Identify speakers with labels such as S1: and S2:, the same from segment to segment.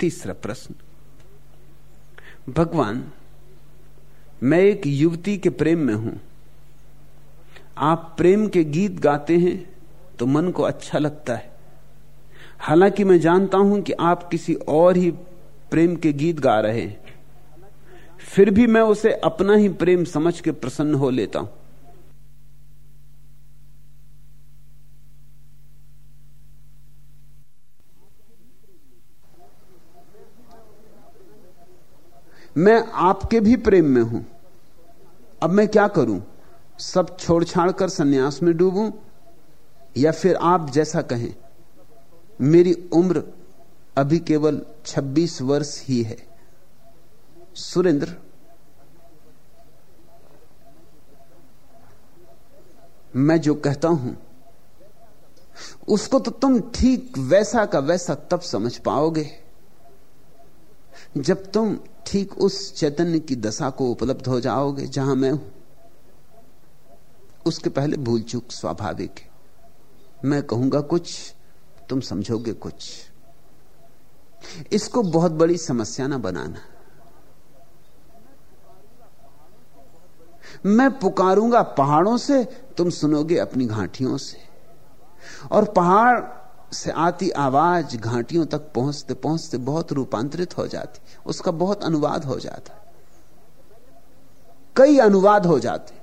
S1: तीसरा प्रश्न। भगवान, मैं एक युवती के प्रेम में हूँ। आप प्रेम के गीत गाते हैं तो मन को अच्छा लगता है। हालाँकि मैं जानता हूँ कि आप किसी और ही प्रेम के गीत गा रहे हैं। फिर भी मैं उसे अपना ही प्रेम समझ के प्रसन्न हो लेता हूँ। मैं आपके भी प्रेम में हूँ। अब मैं क्या करूँ? सब छोड़ छाड़ कर संन्यास में डूबूं? या फिर आप जैसा कहें, मेरी उम्र अभी केवल 26 वर्ष ही है। सुरेंद्र। मैं जो कहता हूँ, उसको तो तुम ठीक वैसा का वैसा तब समझ पाओगे। जब तुम ठीक उस चैतन्य की दशा को उपलब्ध हो जाओगे, जहाँ मैं हूँ, उसके पहले भूल चूक स्वाभाविक है। मैं कहूँगा, कुछ तुम समझोगे, कुछ। इसको बहुत बड़ी समस्या ना बनाना। मैं पुकारूँगा पहाड़ों से, तुम सुनोगे अपनी घाटियों से। और पहाड़ से आती आवाज़ घाटियों तक पहुँचते पहुँचते बहुत रूपांतरित हो जाती। उसका बहुत अनुवाद हो जाता। कई अनुवाद हो जाते।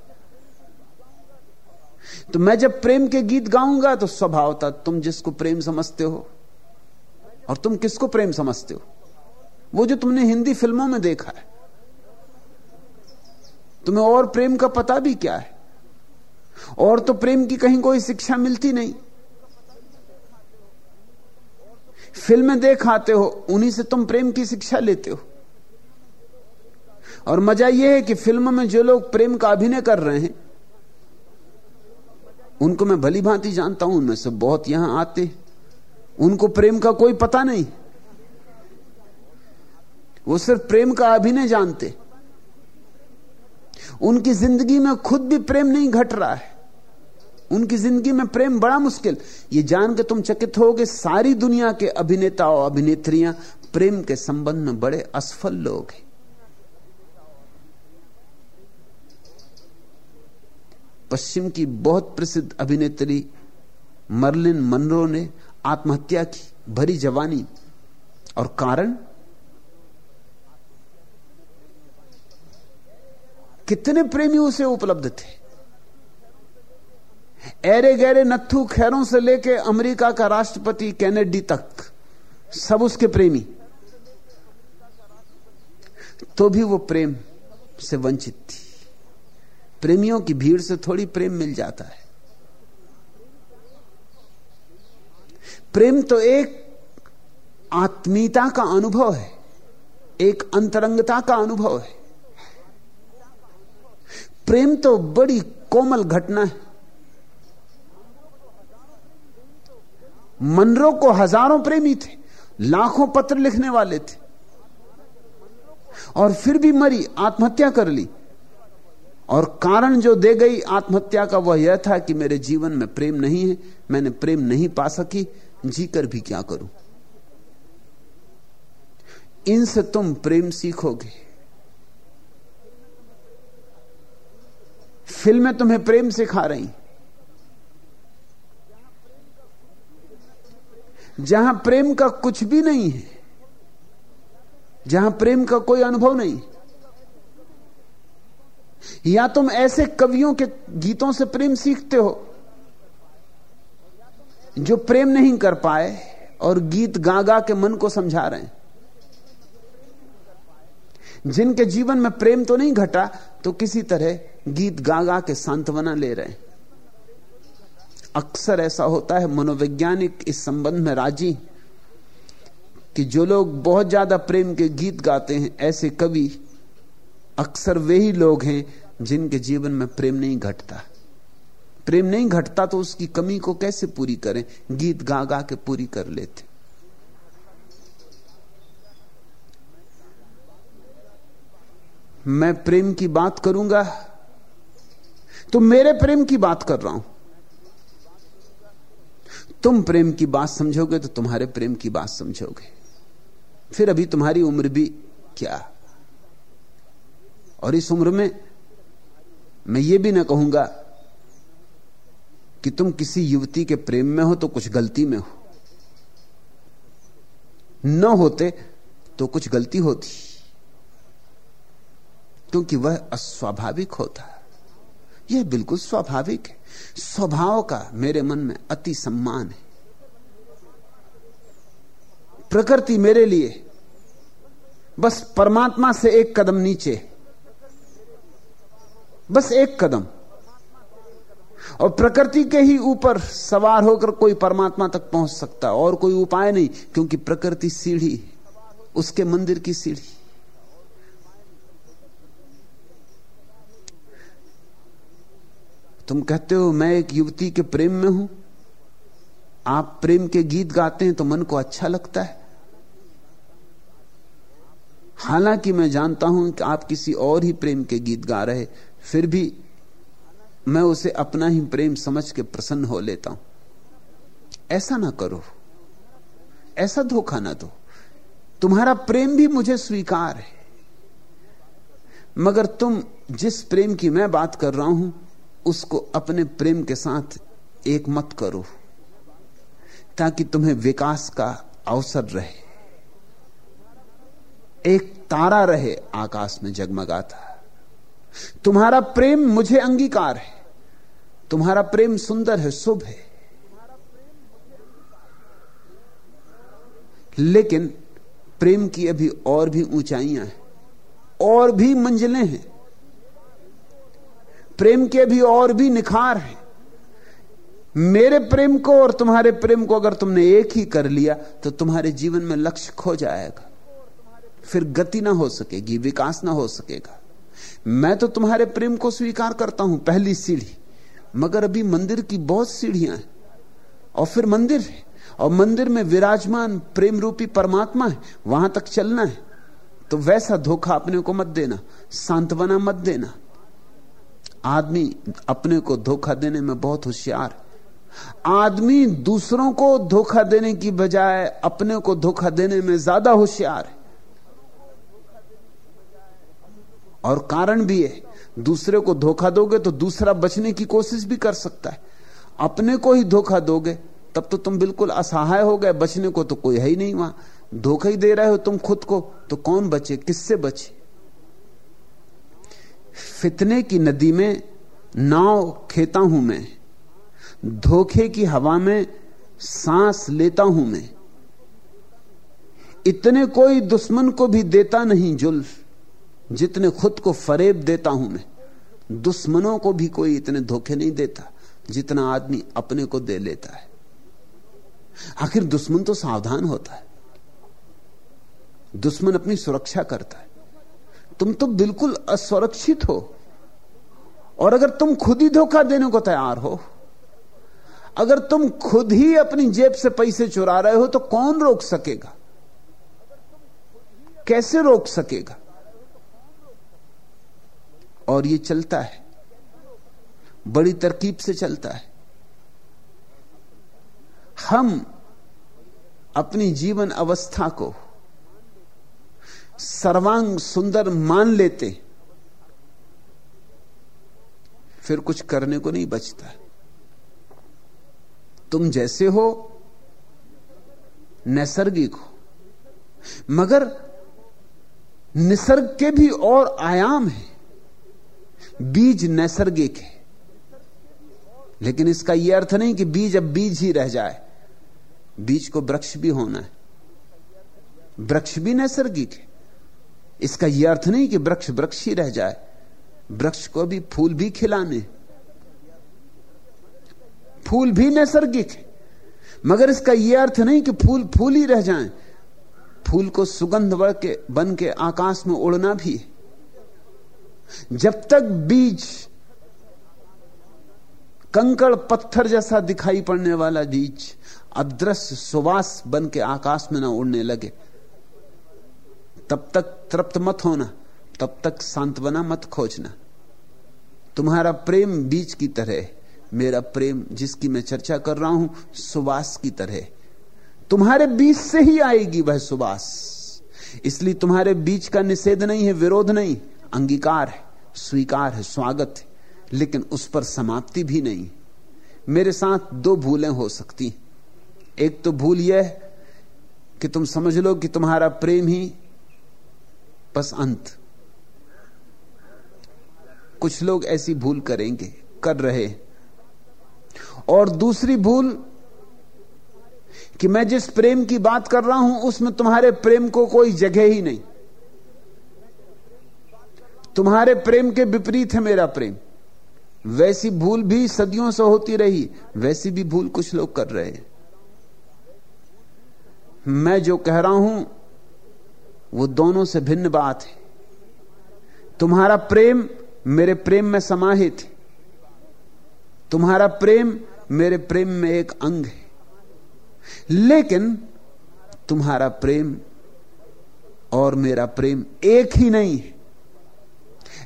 S1: तो मैं जब प्रेम के गीत गाऊँगा तो स्वभाव था तुम जिसको प्रेम समझते हो और तुम किसको प्रेम समझते हो, वो जो तुमने हिंदी फ़िल्मों में देखा है, तुम्हें और प्रेम का पता भी क्या है? और तो प्रेम की कहीं कोई शिक्षा मिलती नहीं। फ़िल्में देख आते हो, उन्हीं से तुम प्रेम की शिक्षा लेते हो। और मज़ा यह है कि फ़िल्म में जो लोग प्रेम का अभिनय कर रहे हैं, उनको मैं भली भांति जानता हूँ, उनमें से बहुत यहाँ आते उनको प्रेम का कोई पता नहीं। वो सिर्फ़ प्रेम का अभिनय जानते। उनकी ज़िंदगी में खुद भी प्रेम नहीं घट रहा है। उनकी ज़िंदगी में प्रेम बड़ा मुश्किल। ये जान के तुम चकित होगे, सारी दुनिया के अभिनेता और अभिनेत्रियाँ प्रेम के संबंध में बड़े असफल लोग हैं। पश्चिम की बहुत प्रसिद्ध अभिनेत्री मर्लिन मनरो ने आत्महत्या की, भरी जवानी। और कारण? कितने प्रेमी उसे उपलब्ध थे? एरे गहरे नत्थु खैरों से लेके अमेरिका का राष्ट्रपति कैनेडी तक, सब उसके प्रेमी। तो भी वो प्रेम से वंचित थी। प्रेमियों की भीड़ से थोड़ी प्रेम मिल जाता है। प्रेम तो एक आत्मीयता का अनुभव है, एक अंतरंगता का अनुभव है। प्रेम तो बड़ी कोमल घटना है। मनरो को हज़ारों प्रेमी थे, लाखों पत्र लिखने वाले थे। और फिर भी मरी, आत्महत्या कर ली। और कारण जो दे गई आत्महत्या का, वह यह था कि मेरे जीवन में प्रेम नहीं है, मैंने प्रेम नहीं पा सकी, जीकर भी क्या करूँ? इनसे तुम प्रेम सीखोगे। फ़िल्में तुम्हें प्रेम सिखा रही। जहाँ प्रेम का कुछ भी नहीं है, जहाँ प्रेम का कोई अनुभव नहीं, या तुम ऐसे कवियों के गीतों से प्रेम सीखते हो, जो प्रेम नहीं कर पाए और गीत गा गा के मन को समझा रहे हैं। जिनके जीवन में प्रेम तो नहीं घटा तो किसी तरह गीत गा गा के सांत्वना ले रहे हैं। अक्सर ऐसा होता है, मनोवैज्ञानिक इस संबंध में राज़ी कि जो लोग बहुत ज़्यादा प्रेम के गीत गाते हैं, ऐसे कवि अक्सर वे ही लोग हैं जिनके जीवन में प्रेम नहीं घटता। प्रेम नहीं घटता तो उसकी कमी को कैसे पूरी करें? गीत गा गा के पूरी कर लेते। मैं प्रेम की बात करूँगा? तो मेरे प्रेम की बात कर रहा हूँ। तुम प्रेम की बात समझोगे तो तुम्हारे प्रेम की बात समझोगे। फिर अभी तुम्हारी उम्र भी क्या? और इस उम्र में मैं ये भी ना कहूँगा कि तुम किसी युवती के प्रेम में हो तो कुछ गलती में हो। न होते तो कुछ गलती होती, क्योंकि वह अस्वाभाविक होता। यह बिल्कुल स्वाभाविक है। स्वभाव का मेरे मन में अति सम्मान है। प्रकृति मेरे लिए बस परमात्मा से एक कदम नीचे बस एक कदम। और प्रकृति के ही ऊपर सवार होकर कोई परमात्मा तक पहुँच सकता, और कोई उपाय नहीं, क्योंकि प्रकृति सीढ़ी उसके मंदिर की सीढ़ी। तुम कहते हो, मैं एक युवती के प्रेम में हूँ। आप प्रेम के गीत गाते हैं तो मन को अच्छा लगता है। हालाँकि मैं जानता हूँ कि आप किसी और ही प्रेम के गीत गा रहे फिर भी मैं उसे अपना ही प्रेम समझ के प्रसन्न हो लेता हूँ। ऐसा ना करो, ऐसा धोखा ना दो। तुम्हारा प्रेम भी मुझे स्वीकार है, मगर तुम जिस प्रेम की मैं बात कर रहा हूँ उसको अपने प्रेम के साथ एक मत करो, ताकि तुम्हें विकास का अवसर रहे। एक तारा रहे आकाश में जगमगाता। तुम्हारा प्रेम मुझे अंगीकार है, तुम्हारा प्रेम सुंदर है, शुभ है। लेकिन प्रेम की अभी और भी ऊंचाइयाँ हैं, और भी मंजिलें हैं। प्रेम के भी और भी निखार हैं। मेरे प्रेम को और तुम्हारे प्रेम को अगर तुमने एक ही कर लिया तो तुम्हारे जीवन में लक्ष्य खो जाएगा। फिर गति ना हो सकेगी, विकास ना हो सकेगा। मैं तो तुम्हारे प्रेम को स्वीकार करता हूँ, पहली सीढ़ी। मगर अभी मंदिर की बहुत सीढ़ियाँ हैं, और फिर मंदिर है। और मंदिर में विराजमान प्रेम रूपी परमात्मा है, वहाँ तक चलना है। तो वैसा धोखा अपने को मत देना, सांत्वना मत देना। आदमी अपने को धोखा देने में बहुत होशियार। आदमी दूसरों को धोखा देने की बजाय अपने को धोखा देने में ज़्यादा होशियार है। और कारण भी है, दूसरे को धोखा दोगे तो दूसरा बचने की कोशिश भी कर सकता है। अपने को ही धोखा दोगे, तब तो तुम बिल्कुल असहाय हो गए, बचने को तो कोई है ही नहीं वहाँ। धोखा ही दे रहे हो तुम खुद को तो कौन बचे, किससे बचे? फितने की नदी में, नाव खेता हूँ मैं। धोखे की हवा में सांस लेता हूँ मैं। इतने कोई दुश्मन को भी देता नहीं जुल्फ, जितने खुद को फरेब देता हूँ मैं। दुश्मनों को भी कोई इतने धोखे नहीं देता, जितना आदमी अपने को दे लेता है। आखिर दुश्मन तो सावधान होता है। दुश्मन अपनी सुरक्षा करता है। तुम तो बिल्कुल असुरक्षित हो। और अगर तुम खुद ही धोखा देने को तैयार हो, अगर तुम खुद ही अपनी जेब से पैसे चुरा रहे हो तो कौन रोक सकेगा? कैसे रोक सकेगा? और ये चलता है। बड़ी तरकीब से चलता है। हम अपनी जीवन अवस्था को सर्वांग सुंदर मान लेते, फिर कुछ करने को नहीं बचता। तुम जैसे हो, नैसर्गिक हो, मगर निसर्ग के भी और आयाम है। बीज नैसर्गिक है, लेकिन इसका यह अर्थ नहीं कि बीज अब बीज ही रह जाए। बीज को वृक्ष भी होना है। वृक्ष भी नैसर्गिक है। इसका यह अर्थ नहीं कि वृक्ष वृक्ष ही रह जाए। वृक्ष को भी फूल भी खिलाने। फूल भी नैसर्गिक है। मगर इसका यह अर्थ नहीं कि फूल फूल ही रह जाएँ। फूल को सुगंध बढ़ के, बन के आकाश में उड़ना भी है। जब तक बीज, कंकड़ पत्थर जैसा दिखाई पड़ने वाला बीज अदृश्य सुवास बन के आकाश में ना उड़ने लगे, तब तक तृप्त मत होना, तब तक सांत्वना मत खोजना। तुम्हारा प्रेम बीज की तरह मेरा प्रेम जिसकी मैं चर्चा कर रहा हूँ, सुवास की तरह तुम्हारे बीज से ही आएगी वह सुवास। इसलिए तुम्हारे बीच का निषेध नहीं है, विरोध नहीं, अंगीकार है, स्वीकार है, स्वागत है, लेकिन उस पर समाप्ति भी नहीं। मेरे साथ दो भूलें हो सकती एक तो भूल यह कि तुम समझ लो कि तुम्हारा प्रेम ही बस अंत। कुछ लोग ऐसी भूल करेंगे, कर रहे और दूसरी भूल कि मैं जिस प्रेम की बात कर रहा हूँ, उसमें तुम्हारे प्रेम को कोई जगह ही नहीं। तुम्हारे प्रेम के विपरीत है मेरा प्रेम। वैसी भूल भी सदियों से होती रही, वैसी भी भूल कुछ लोग कर रहे हैं। मैं जो कह रहा हूँ वो दोनों से भिन्न बात है। तुम्हारा प्रेम मेरे प्रेम में समाहित है। तुम्हारा प्रेम मेरे प्रेम में एक अंग है। लेकिन तुम्हारा प्रेम और मेरा प्रेम एक ही नहीं है।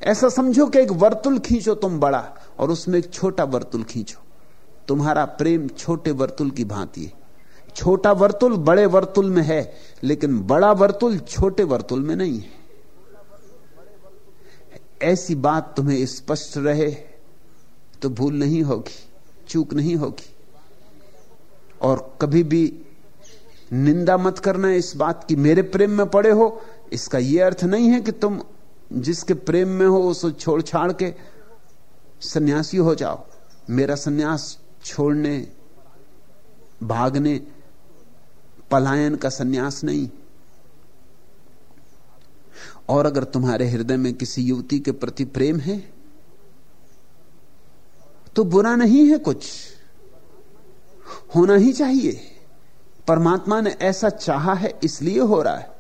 S1: ऐसा समझो कि एक वर्तुल खींचो तुम बड़ा और उसमें एक छोटा वर्तुल खींचो। तुम्हारा प्रेम छोटे वर्तुल की भांति है। छोटा वर्तुल बड़े वर्तुल में है, लेकिन बड़ा वर्तुल छोटे वर्तुल में नहीं है। ऐसी बात तुम्हें स्पष्ट रहे तो भूल नहीं होगी, चूक नहीं होगी। और कभी भी निंदा मत करना इस बात की, मेरे प्रेम में पड़े हो, इसका यह अर्थ नहीं है कि तुम जिसके प्रेम में हो उसको छोड़ छाड़ के सन्यासी हो जाओ। मेरा सन्यास छोड़ने, भागने पलायन का सन्यास नहीं। और अगर तुम्हारे हृदय में किसी युवती के प्रति प्रेम है तो बुरा नहीं है कुछ। होना ही चाहिए। परमात्मा ने ऐसा चाहा है, इसलिए हो रहा है।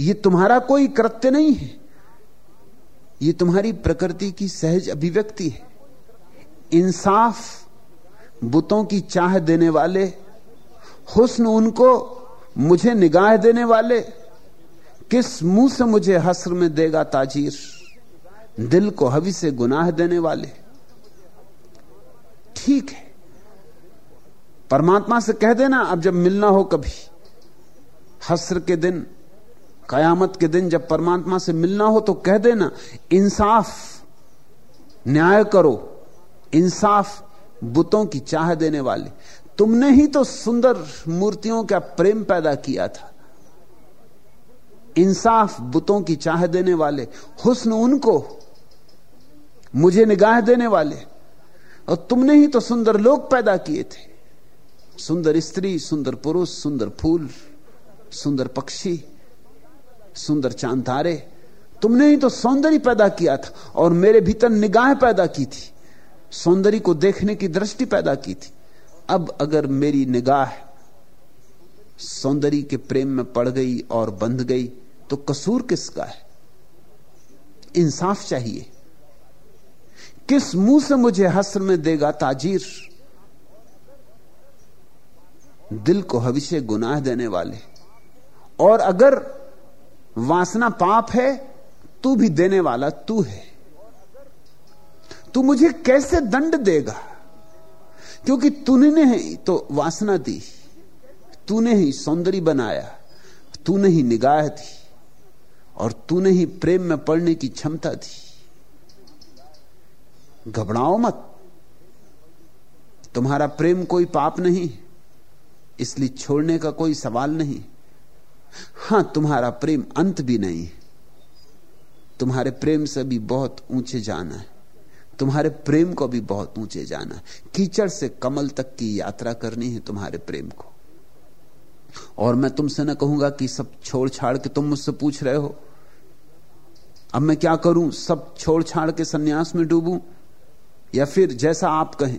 S1: यह तुम्हारा कोई कृत्य नहीं है। यह तुम्हारी प्रकृति की सहज अभिव्यक्ति है। इंसाफ बुतों की चाह देने वाले, हुस्न उनको मुझे निगाह देने वाले, किस मुँह से मुझे हसर में देगा ताजीर? दिल को हवि से गुनाह देने वाले। ठीक है। परमात्मा से कह देना, अब जब मिलना हो कभी। हसर के दिन, कयामत के दिन जब परमात्मा से मिलना हो तो कह देना, इंसाफ, न्याय करो, इंसाफ बुतों की चाह देने वाले। तुमने ही तो सुंदर मूर्तियों का प्रेम पैदा किया था। इंसाफ बुतों की चाह देने वाले, हुस्न उनको मुझे निगाह देने वाले। और तुमने ही तो सुंदर लोग पैदा किए थे। सुंदर स्त्री, सुंदर पुरुष, सुंदर फूल, सुंदर पक्षी, सुंदर चाँद तारे। तुमने ही तो सौंदर्य पैदा किया था और मेरे भीतर निगाह पैदा की थी। सौंदर्य को देखने की दृष्टि पैदा की थी। अब अगर मेरी निगाह सौंदर्य के प्रेम में पड़ गई और बंध गई तो कसूर किसका है? इंसाफ चाहिए। किस मुँह से मुझे हस्र में देगा ताजीर? दिल को भविष्य गुनाह देने वाले। और अगर वासना पाप है, तू भी देने वाला तू है। तू मुझे कैसे दंड देगा? क्योंकि तूने ही तो वासना दी, तूने ही सौंदर्य बनाया, तूने ही निगाह दी, और तूने ही प्रेम में पड़ने की क्षमता दी। घबराओ मत। तुम्हारा प्रेम कोई पाप नहीं, इसलिए छोड़ने का कोई सवाल नहीं। हाँ, तुम्हारा प्रेम अंत भी नहीं। तुम्हारे प्रेम से भी बहुत ऊँचे जाना है। तुम्हारे प्रेम को भी बहुत ऊँचे जाना। कीचड़ से कमल तक की यात्रा करनी है तुम्हारे प्रेम को। और मैं तुमसे ना कहूँगा कि सब छोड़ छाड़ के तुम मुझसे पूछ रहे हो। अब मैं क्या करूँ? सब छोड़ छाड़ के सन्यास में डूबूं? या फिर जैसा आप कहें।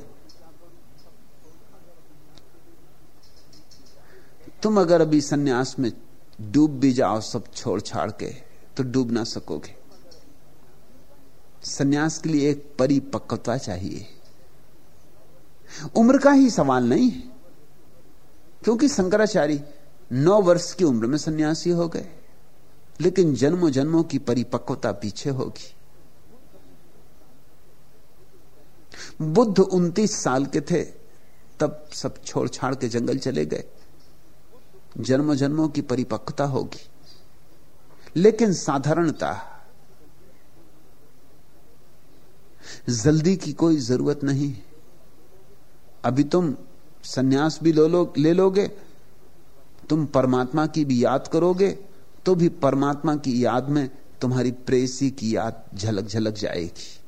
S1: तुम अगर अभी सन्यास में डूब भी जाओ सब छोड़ छाड़ के तो डूब ना सकोगे। सन्यास के लिए एक परिपक्वता चाहिए। उम्र का ही सवाल नहीं है। क्योंकि शंकराचार्य नौ वर्ष की उम्र में सन्यासी हो गए, लेकिन जन्मों जन्मों की परिपक्वता पीछे होगी। बुद्ध उनतीस साल के थे, तब सब छोड़ छाड़ के जंगल चले गए। जन्मों जन्मों की परिपक्वता होगी। लेकिन साधारणता जल्दी की कोई ज़रूरत नहीं। अभी तुम सन्यास भी लो लो ले लोगे, तुम परमात्मा की भी याद करोगे तो भी परमात्मा की याद में तुम्हारी प्रेसी की याद झलक झलक जाएगी।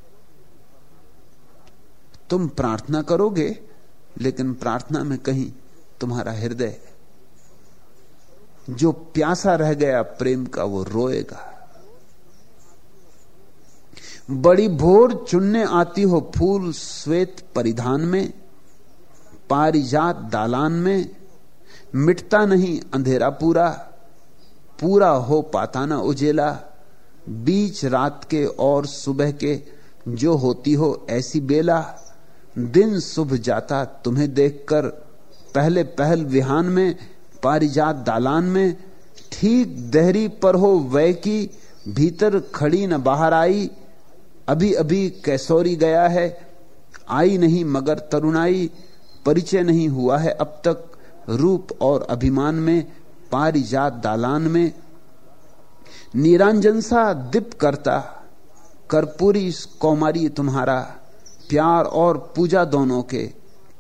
S1: तुम प्रार्थना करोगे, लेकिन प्रार्थना में कहीं तुम्हारा हृदय, जो प्यासा रह गया प्रेम का, वो रोएगा। बड़ी भोर चुनने आती हो फूल श्वेत परिधान में, पारिजात दालान में, मिटता नहीं अंधेरा पूरा पूरा हो पाता ना उजेला, बीच रात के और सुबह के जो होती हो ऐसी बेला, दिन शुभ जाता तुम्हें देखकर पहले पहल विहान में, पारिजात दालान में, ठीक देहरी पर हो वह की, भीतर खड़ी न बाहर आई अभी अभी कैसोरी गया है, आई नहीं मगर तरुणाई, परिचय नहीं हुआ है। अब तक रूप और अभिमान में, पारिजात दालान में, निरांजन सा दीप करता, कर्पूरी कौमारी तुम्हारा, प्यार और पूजा दोनों के,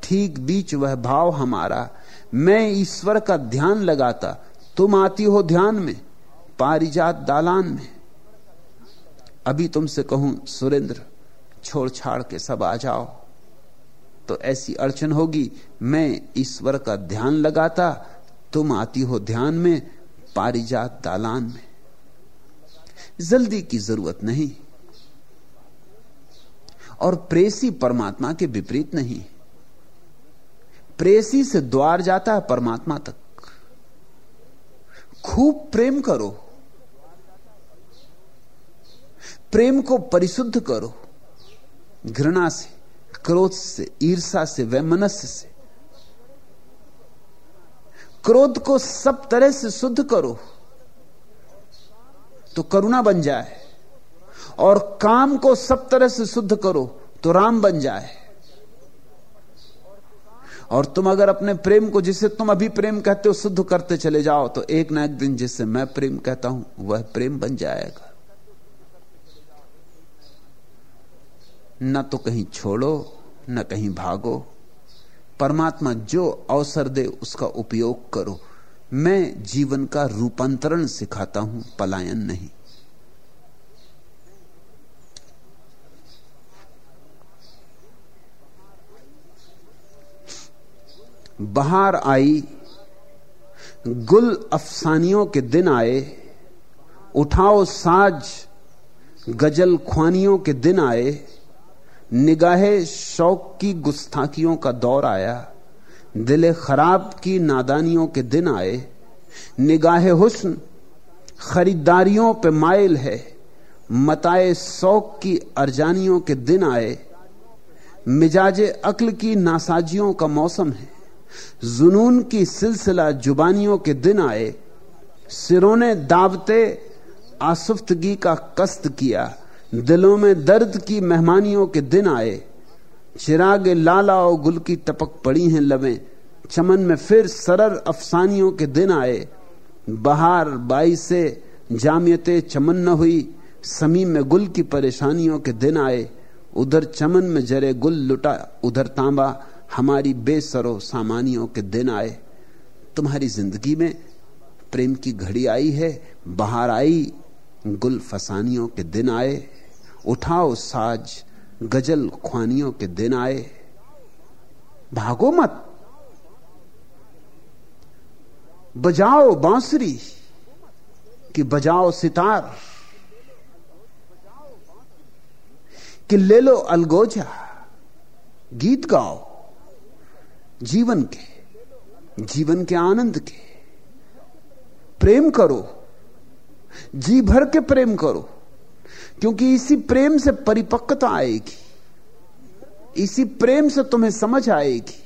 S1: ठीक बीच वह भाव हमारा। मैं ईश्वर का ध्यान लगाता, तुम आती हो ध्यान में, पारिजात दालान में। अभी तुमसे कहूँ, सुरेंद्र छोड़ छाड़ के सब आ जाओ। तो ऐसी अड़चन होगी, मैं ईश्वर का ध्यान लगाता, तुम आती हो ध्यान में, पारिजात दालान में। जल्दी की ज़रूरत नहीं। और प्रेसी परमात्मा के विपरीत नहीं। प्रेसी से द्वार जाता है परमात्मा तक। खूब प्रेम करो। प्रेम को परिशुद्ध करो। घृणा से, क्रोध से ईर्षा से, वैमनस्य से। क्रोध को सब तरह से शुद्ध करो तो करुणा बन जाए। और काम को सब तरह से शुद्ध करो तो राम बन जाए। और तुम अगर अपने प्रेम को, जिसे तुम अभी प्रेम कहते हो, शुद्ध करते चले जाओ तो एक ना एक दिन जिसे मैं प्रेम कहता हूँ, वह प्रेम बन जाएगा। न तो कहीं छोड़ो, न कहीं भागो। परमात्मा जो अवसर दे, उसका उपयोग करो। मैं जीवन का रूपांतरण सिखाता हूँ, पलायन नहीं। बाहर आई, गुल अफसानियों के दिन आए, उठाओ साज गज़ल ख्वानियों के दिन आए निगाहे शौक की गुस्ताखियों का दौर आया, दिले खराब की नादानियों के दिन आए, निगाहे हुस्न खरीदारियों पे माइल है, मताए शौक की अर्जानियों के दिन आए, मिजाजे अक्ल की नासाजियों का मौसम है, जुनून की सिलसिला जुबानियों के दिन आए, सिरों ने दावते आसुफ्तगी का कस्त किया। दिलों में दर्द की मेहमानियों के दिन आए। चिराग लाला और गुल की टपक पड़ी हैं लबें। चमन में फिर सरर अफसानियों के दिन आए। बहार बाई से जामियते चमन न हुई। समी में गुल की परेशानियों के दिन आए। उधर चमन में जरे गुल लुटा, उधर तांबा। हमारी बेसरो सामानियों के दिन आए। तुम्हारी ज़िंदगी में प्रेम की घड़ी आई है, बाहर आई गुल फसानियों के दिन आए, उठाओ साज गज़ल ख्वानियों के दिन आए। भागो मत। बजाओ बांसुरी कि बजाओ सितार। कि ले लो अलगोजा, गीत गाओ जीवन के जीवन के आनंद के। प्रेम करो जी भर के प्रेम करो, क्योंकि इसी प्रेम से परिपक्वता आएगी। इसी प्रेम से तुम्हें समझ आएगी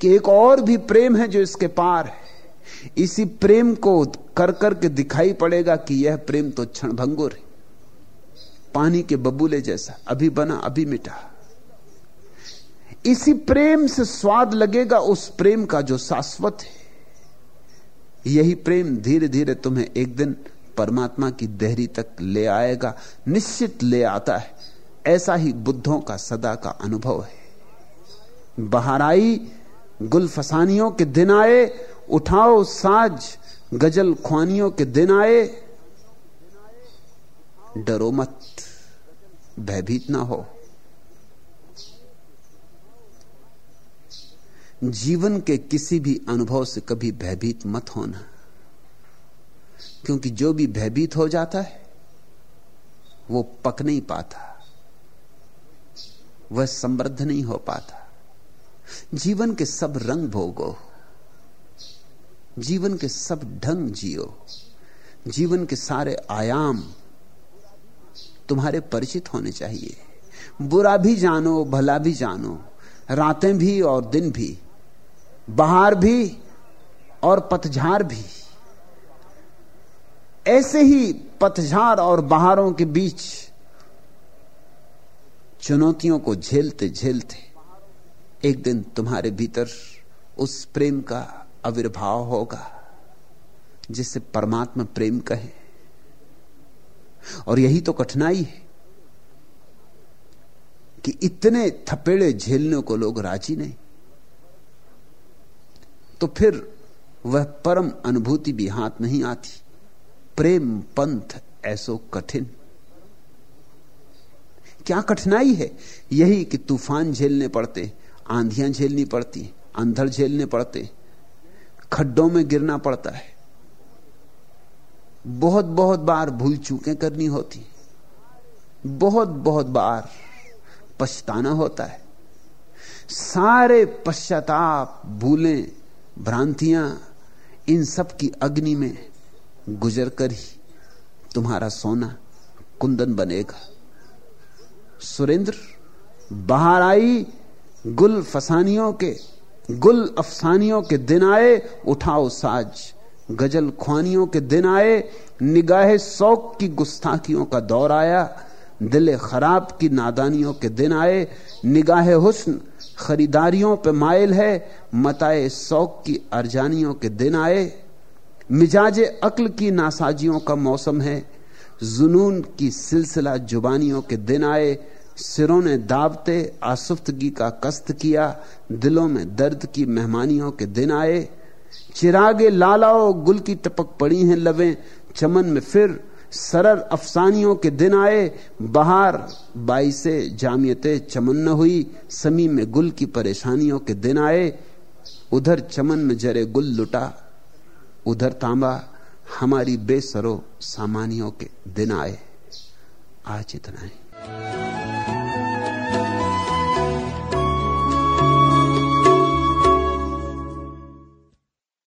S1: कि एक और भी प्रेम है जो इसके पार है। इसी प्रेम को कर कर के दिखाई पड़ेगा कि यह प्रेम तो क्षण भंगुर है। पानी के बबूले जैसा, अभी बना, अभी मिटा। इसी प्रेम से स्वाद लगेगा उस प्रेम का जो शाश्वत है। यही प्रेम धीरे धीरे तुम्हें एक दिन परमात्मा की देहरी तक ले आएगा, निश्चित ले आता है। ऐसा ही बुद्धों का सदा का अनुभव है। बाहर आई गुल फसानियों के दिन आए, उठाओ साज गज़ल खुआनियों के दिन आए। डरो मत, भयभीत ना हो। जीवन के किसी भी अनुभव से कभी भयभीत मत होना। क्योंकि जो भी भयभीत हो जाता है, वो पक नहीं पाता। वह समृद्ध नहीं हो पाता। जीवन के सब रंग भोगो। जीवन के सब ढंग जियो। जीवन के सारे आयाम तुम्हारे परिचित होने चाहिए। बुरा भी जानो, भला भी जानो। रातें भी और दिन भी। बाहर भी और पतझार भी। ऐसे ही पतझार और बहारों के बीच चुनौतियों को झेलते झेलते एक दिन तुम्हारे भीतर उस प्रेम का आविर्भाव होगा, जिसे परमात्मा प्रेम कहे। और यही तो कठिनाई है कि इतने थपेड़े झेलने को लोग राज़ी नहीं। तो फिर वह परम अनुभूति भी हाथ नहीं आती। प्रेम पंथ ऐसो कठिन। क्या कठिनाई है? यही कि तूफ़ान झेलने पड़ते, आंधियाँ झेलनी पड़ती अंधर झेलने पड़ते। खड्डों में गिरना पड़ता है। बहुत बहुत बार भूल चूकें करनी होती। बहुत बहुत बार पछताना होता है। सारे पश्चाताप, भूलें, भ्रांतियाँ, इन सब की अग्नि में गुजर कर ही तुम्हारा सोना कुंदन बनेगा। सुरेंद्र, बाहर आई गुल फसानियों के, गुल अफसानियों के दिन आए, उठाओ साज। गज़ल खुआनियों के दिन आए, निगाह शौक की गुस्ताखियों का दौर आया। दिल खराब की नादानियों के दिन आए, निगाह हुस्न खरीदारियों पे मायल है, मताए शौक की अरजानियों के दिन आए। मिजाज अक्ल की नासाजियों का मौसम है, जुनून की सिलसिला जुबानियों के दिन आए, सिरों ने दावते आसुफ्तगी का कस्त किया, दिलों में दर्द की मेहमानियों के दिन आए, चिरागे लालाओ गुल की टपक पड़ी हैं लवें चमन में फिर सरर अफसानियों के दिन आए, बहार बाईसे जामियते चमन न हुई समी में गुल की परेशानियों के दिन आए, उधर चमन में जरे गुल लुटा उधर तांबा हमारी बेसरो सामानियों के दिन आए। आज इतना है।